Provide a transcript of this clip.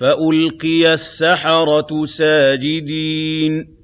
فَأُلْقِيَ السَّحَرَةُ سَاجِدِينَ